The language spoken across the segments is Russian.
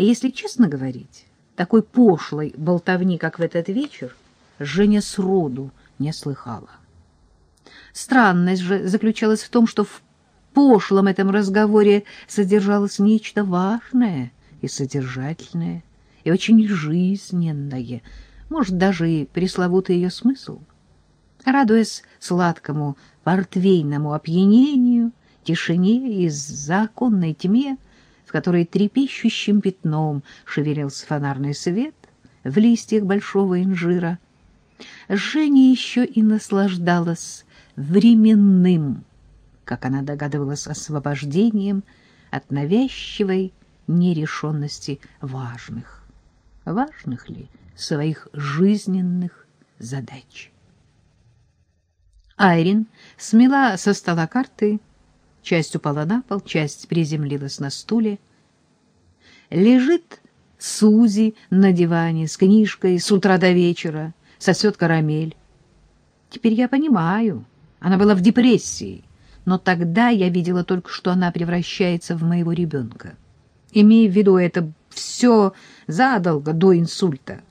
И если честно говорить, такой пошлой болтовни, как в этот вечер, Женя сроду не слыхала. Странность же заключалась в том, что в пошлом этом разговоре содержалось нечто важное и содержательное, и очень жизненное, может, даже и пресловутый ее смысл. Радуясь сладкому портвейному опьянению, тишине и законной тьме, в которой трепещущим пятном шевелился фонарный свет в листьях большого инжира, Женя еще и наслаждалась временным, как она догадывалась, освобождением от навязчивой нерешенности важных, важных ли своих жизненных задач. Айрин смела со стола карты, часть упала на пол, часть приземлилась на стуле. Лежит Сузи на диване с книжкой с утра до вечера, сосет карамель. Теперь я понимаю, она была в депрессии, но тогда я видела только, что она превращается в моего ребенка. Имея в виду это все задолго до инсульта.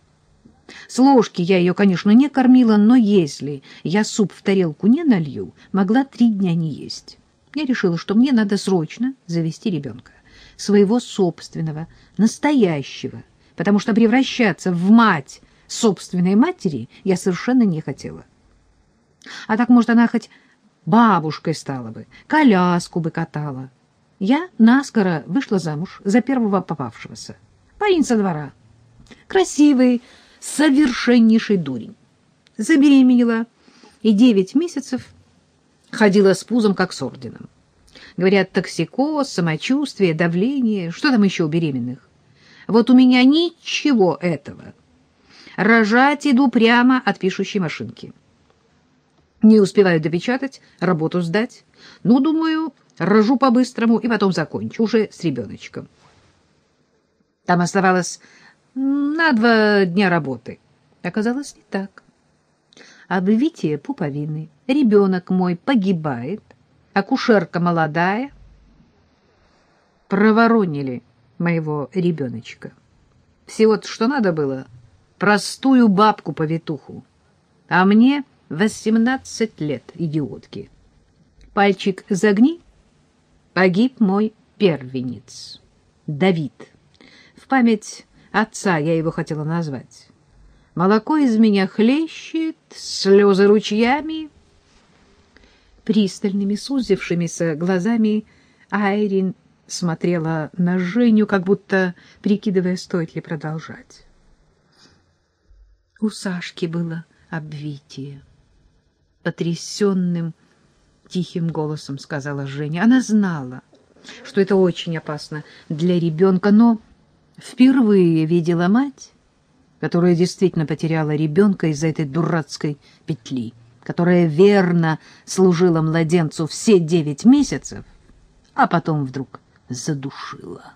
С ложки я ее, конечно, не кормила, но если я суп в тарелку не налью, могла три дня не есть. Я решила, что мне надо срочно завести ребенка. Своего собственного, настоящего, потому что превращаться в мать собственной матери я совершенно не хотела. А так, может, она хоть бабушкой стала бы, коляску бы катала. Я наскоро вышла замуж за первого попавшегося. Со двора. Красивый, совершеннейший дурень. Забеременела и девять месяцев ходила с пузом, как с орденом. Говорят, токсикоз, самочувствие, давление, что там еще у беременных. Вот у меня ничего этого. Рожать иду прямо от пишущей машинки. Не успеваю допечатать, работу сдать. Ну, думаю, рожу по-быстрому и потом закончу, уже с ребеночком. Там оставалось на два дня работы. Оказалось, не так. Обвитие пуповины. Ребенок мой погибает. Акушерка молодая. Проворонили моего ребеночка. Всего-то, что надо было, простую бабку-повитуху. А мне восемнадцать лет, идиотки. Пальчик загни, погиб мой первенец, Давид. В память Отца я его хотела назвать. Молоко из меня хлещет, слезы ручьями. Пристальными, сузившимися глазами Айрин смотрела на Женю, как будто прикидывая, стоит ли продолжать. У Сашки было обвитие. Потрясенным, тихим голосом сказала Женя. Она знала, что это очень опасно для ребенка, но впервые видела мать, которая действительно потеряла ребенка из-за этой дурацкой петли, которая верно служила младенцу все девять месяцев, а потом вдруг задушила.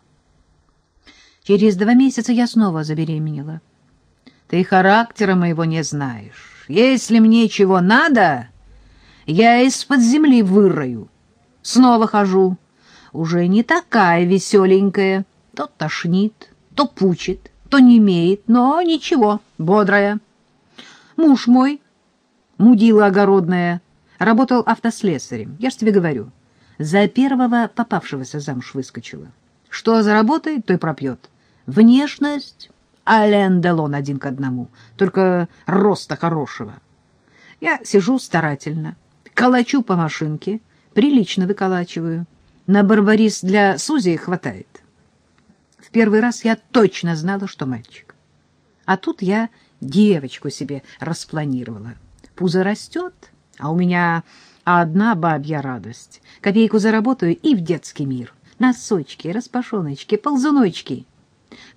Через два месяца я снова забеременела. Ты характера моего не знаешь. Если мне чего надо, я из-под земли вырою. Снова хожу. Уже не такая веселенькая. То тошнит, то пучит, то не имеет, но ничего, бодрая. Муж мой, мудила огородная, работал автослесарем. Я ж тебе говорю, за первого попавшегося замуж выскочила. Что заработает, то и пропьет. Внешность Ален Делон один к одному, только роста хорошего. Я сижу старательно, калачу по машинке, прилично выколачиваю. На барбарис для Сузи хватает первый раз я точно знала, что мальчик. А тут я девочку себе распланировала. Пузо растет, а у меня одна бабья радость. Копейку заработаю и в детский мир. Носочки, распашоночки, ползуночки.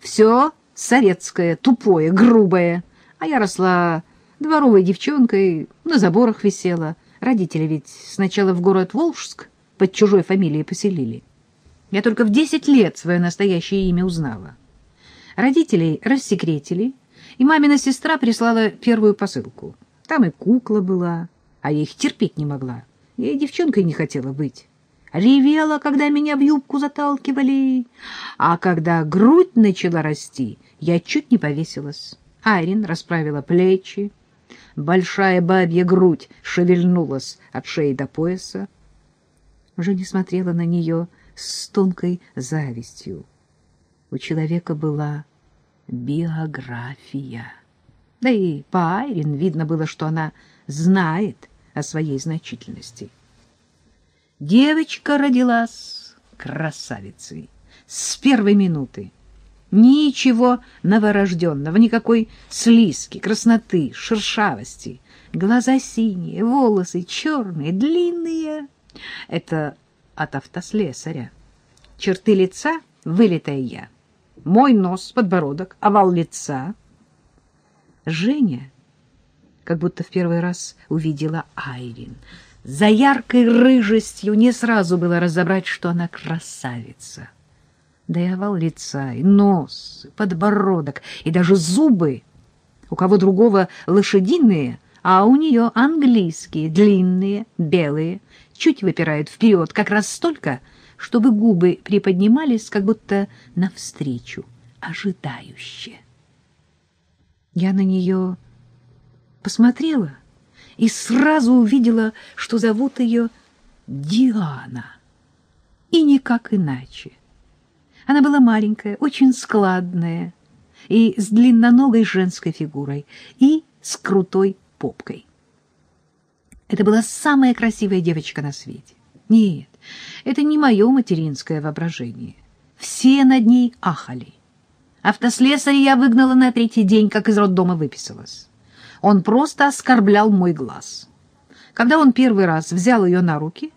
Все советское, тупое, грубое. А я росла дворовой девчонкой, на заборах висела. Родители ведь сначала в город Волжск под чужой фамилией поселили. Я только в десять лет свое настоящее имя узнала. Родителей рассекретили, и мамина сестра прислала первую посылку. Там и кукла была, а я их терпеть не могла. Я и девчонкой не хотела быть. ревела, когда меня в юбку заталкивали, а когда грудь начала расти, я чуть не повесилась. Айрин расправила плечи, большая бабья грудь шевельнулась от шеи до пояса. Женя смотрела на нее с тонкой завистью. У человека была биография. Да и по Айрин видно было, что она знает о своей значительности. Девочка родилась красавицей с первой минуты. Ничего новорожденного, никакой слизки, красноты, шершавости. Глаза синие, волосы черные, длинные. Это от автослесаря. Черты лица — вылитая я. Мой нос, подбородок, овал лица. Женя как будто в первый раз увидела Айрин. За яркой рыжестью не сразу было разобрать, что она красавица. Да и овал лица, и нос, и подбородок, и даже зубы. У кого другого лошадиные, а у нее английские, длинные, белые, чуть выпирают вперед, как раз столько, чтобы губы приподнимались, как будто навстречу, ожидающе. Я на нее посмотрела и сразу увидела, что зовут ее Диана. И никак иначе. Она была маленькая, очень складная, и с длинноногой женской фигурой, и с крутой попкой. Это была самая красивая девочка на свете. Нет, это не мое материнское воображение. Все над ней ахали. Автослесаря я выгнала на третий день, как из роддома выписалась. Он просто оскорблял мой глаз. Когда он первый раз взял ее на руки,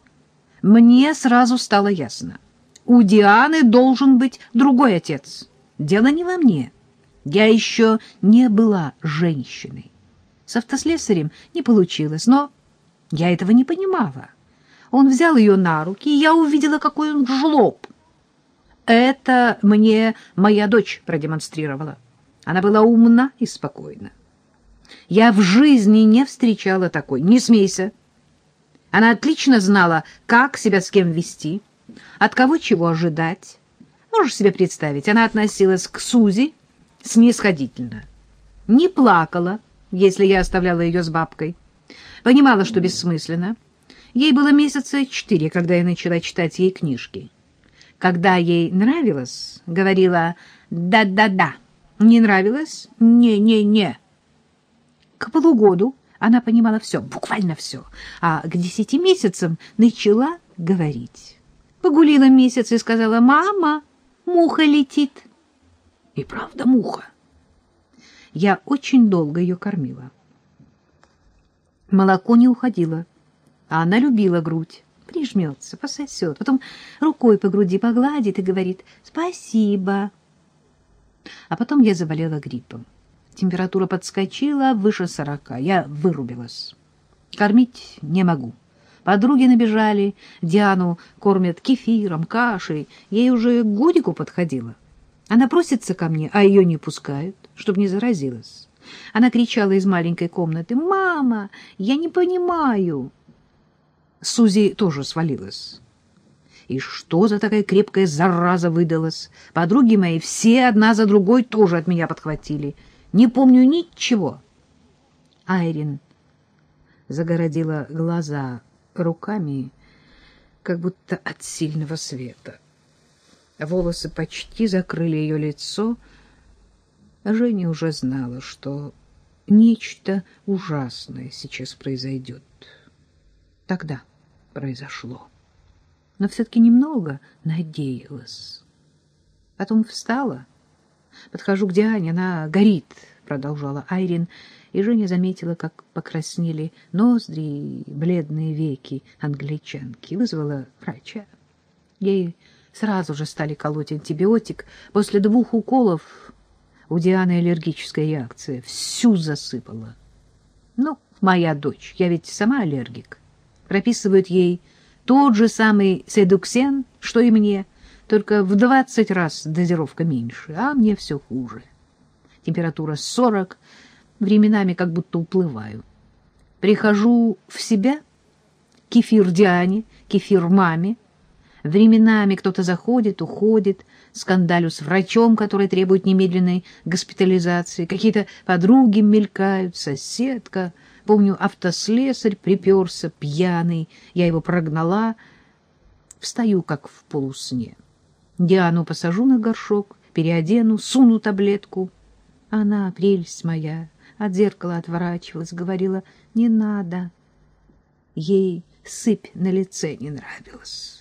мне сразу стало ясно. У Дианы должен быть другой отец. Дело не во мне. Я еще не была женщиной. С автослесарем не получилось, но я этого не понимала. Он взял ее на руки, и я увидела, какой он жлоб. Это мне моя дочь продемонстрировала. Она была умна и спокойна. Я в жизни не встречала такой. Не смейся. Она отлично знала, как себя с кем вести, от кого чего ожидать. Можешь себе представить, она относилась к Сузи снисходительно. Не плакала, если я оставляла ее с бабкой. Понимала, что бессмысленно. Ей было месяца четыре, когда я начала читать ей книжки. Когда ей нравилось, говорила «да-да-да». Не нравилось? Не-не-не. К полугоду она понимала все, буквально все, а к десяти месяцам начала говорить. Погулила месяц и сказала, «Мама, муха летит». И правда муха. Я очень долго ее кормила. Молоко не уходило, а она любила грудь. Прижмется, пососет, потом рукой по груди погладит и говорит «Спасибо». А потом я заболела гриппом. Температура подскочила выше сорока. Я вырубилась. Кормить не могу. Подруги набежали, Диану кормят кефиром, кашей. Ей уже годику подходила. Она просится ко мне, а ее не пускают, чтобы не заразилась. Она кричала из маленькой комнаты, «Мама, я не понимаю!» Сузи тоже свалилась. И что за такая крепкая зараза выдалась? Подруги мои все одна за другой тоже от меня подхватили — не помню ничего. Айрин загородила глаза руками, как будто от сильного света. Волосы почти закрыли ее лицо. Женя уже знала, что нечто ужасное сейчас произойдет. Тогда произошло. Но все-таки немного надеялась. Потом встала Подхожу к Диане, она горит, продолжала Айрин, и Женя заметила, как покраснели ноздри и бледные веки англичанки. Вызвала врача. Ей сразу же стали колоть антибиотик. После двух уколов у Дианы аллергическая реакция. Всю засыпала. Ну, моя дочь, я ведь сама аллергик. Прописывают ей тот же самый седуксен, что и мне — только в двадцать раз дозировка меньше, а мне все хуже. Температура сорок, временами как будто уплываю. Прихожу в себя, кефир Диане, кефир маме, Временами кто-то заходит, уходит, скандалю с врачом, который требует немедленной госпитализации, какие-то подруги мелькают, соседка. Помню, автослесарь приперся, пьяный, я его прогнала. Встаю, как в полусне. Диану посажу на горшок, переодену, суну таблетку. Она, прелесть моя, от зеркала отворачивалась, говорила, не надо. Ей сыпь на лице не нравилась.